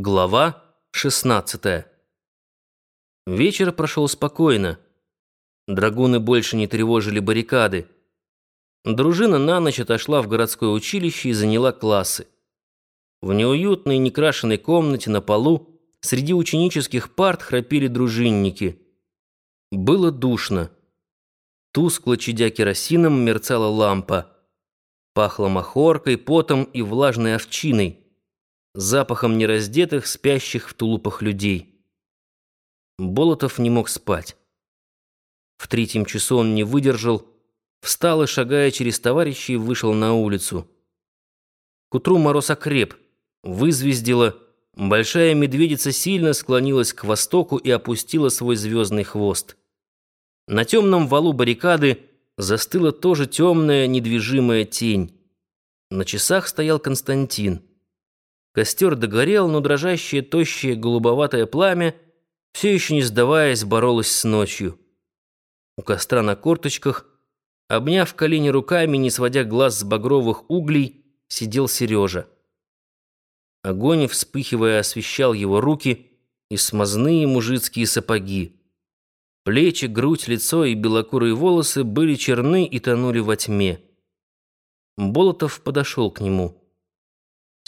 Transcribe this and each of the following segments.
Глава 16 Вечер прошел спокойно. Драгуны больше не тревожили баррикады. Дружина на ночь отошла в городское училище и заняла классы. В неуютной некрашенной комнате на полу среди ученических парт храпели дружинники. Было душно. Тускло чадя керосином мерцала лампа. Пахло махоркой, потом и влажной овчиной запахом нераздетых, спящих в тулупах людей. Болотов не мог спать. В третьем часу он не выдержал, встал и, шагая через товарищей, вышел на улицу. К утру мороз окреп, вызвездило, большая медведица сильно склонилась к востоку и опустила свой звездный хвост. На темном валу баррикады застыла тоже темная недвижимая тень. На часах стоял Константин. Костер догорел, но дрожащее, тощее, голубоватое пламя, все еще не сдаваясь, боролось с ночью. У костра на корточках, обняв колени руками, не сводя глаз с багровых углей, сидел Сережа. Огонь, вспыхивая, освещал его руки и смазные мужицкие сапоги. Плечи, грудь, лицо и белокурые волосы были черны и тонули во тьме. Болотов подошел к нему.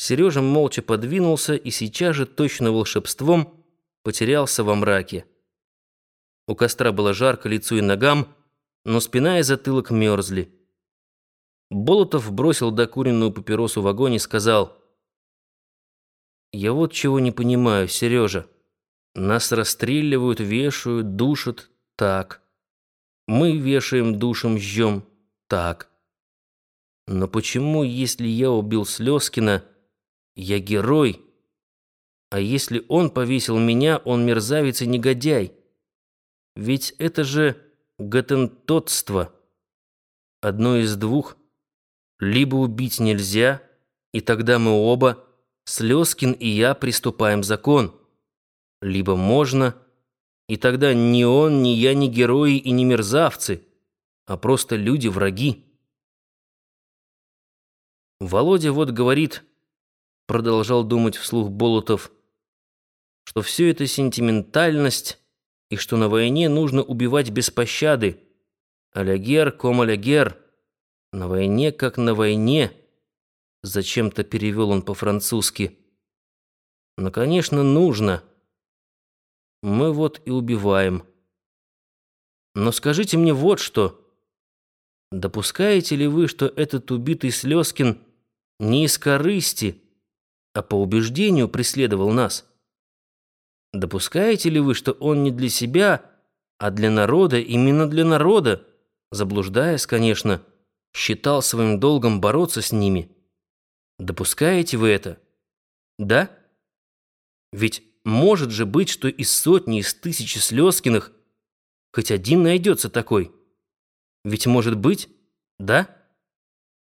Сережа молча подвинулся и сейчас же точно волшебством потерялся во мраке. У костра было жарко лицу и ногам, но спина и затылок мерзли. Болотов бросил докуренную папиросу в огонь и сказал, «Я вот чего не понимаю, Сережа. Нас расстреливают, вешают, душат. Так. Мы вешаем, душим, жжем. Так. Но почему, если я убил Слезкина, я герой. А если он повесил меня, он мерзавец и негодяй. Ведь это же готентотство. Одно из двух. Либо убить нельзя, и тогда мы оба, Слезкин и я, приступаем закон. Либо можно, и тогда ни он, ни я не герои и не мерзавцы, а просто люди-враги. Володя вот говорит продолжал думать вслух Болотов, что все это сентиментальность и что на войне нужно убивать без пощады. Алягер, ком алягер. На войне, как на войне. Зачем-то перевел он по-французски. Но, конечно, нужно. Мы вот и убиваем. Но скажите мне вот что. Допускаете ли вы, что этот убитый Слезкин не из корысти, а по убеждению преследовал нас. Допускаете ли вы, что он не для себя, а для народа, именно для народа, заблуждаясь, конечно, считал своим долгом бороться с ними? Допускаете вы это? Да? Ведь может же быть, что из сотни, из тысячи Слезкиных хоть один найдется такой. Ведь может быть, да?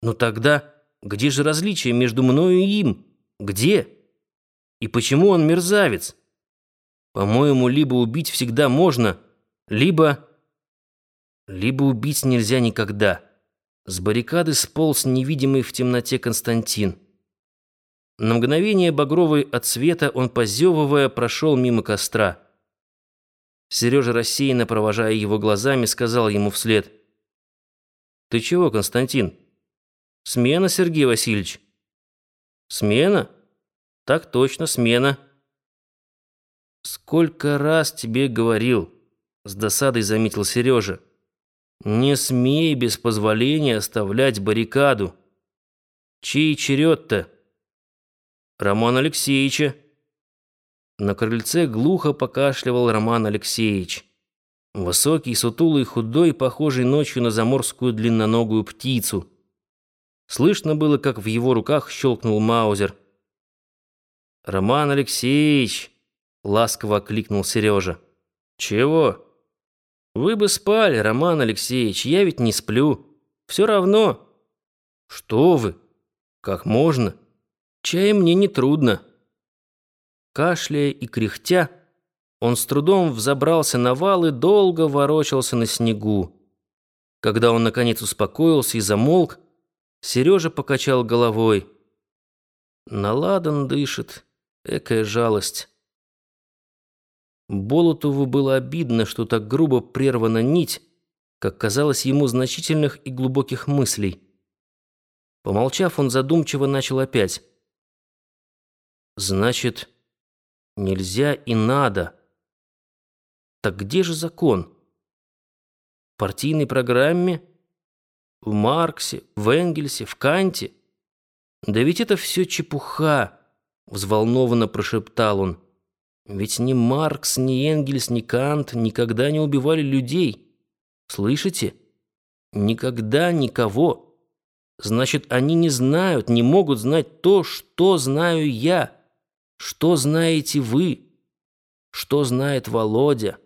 Но тогда где же различие между мною и им? Где? И почему он мерзавец? По-моему, либо убить всегда можно, либо... Либо убить нельзя никогда. С баррикады сполз невидимый в темноте Константин. На мгновение багровый от света он, позевывая, прошел мимо костра. Сережа, рассеянно провожая его глазами, сказал ему вслед. «Ты чего, Константин?» «Смена, Сергей Васильевич». Смена? Так точно, смена. Сколько раз тебе говорил, с досадой заметил Сережа. Не смей без позволения оставлять баррикаду. Чей черед-то? Роман Алексеевича. На крыльце глухо покашливал Роман Алексеевич. Высокий, сутулый, худой, похожий ночью на заморскую длинноногую птицу. Слышно было, как в его руках щелкнул Маузер. «Роман Алексеевич!» — ласково окликнул Сережа. «Чего?» «Вы бы спали, Роман Алексеевич, я ведь не сплю. Все равно». «Что вы? Как можно? Чай мне не трудно». Кашляя и кряхтя, он с трудом взобрался на вал и долго ворочался на снегу. Когда он, наконец, успокоился и замолк, Сережа покачал головой. Наладан дышит. Экая жалость. Болотову было обидно, что так грубо прервана нить, как казалось ему значительных и глубоких мыслей. Помолчав, он задумчиво начал опять. «Значит, нельзя и надо. Так где же закон? В партийной программе? В Марксе, в Энгельсе, в Канте? Да ведь это все чепуха!» Взволнованно прошептал он. «Ведь ни Маркс, ни Энгельс, ни Кант никогда не убивали людей. Слышите? Никогда никого. Значит, они не знают, не могут знать то, что знаю я, что знаете вы, что знает Володя».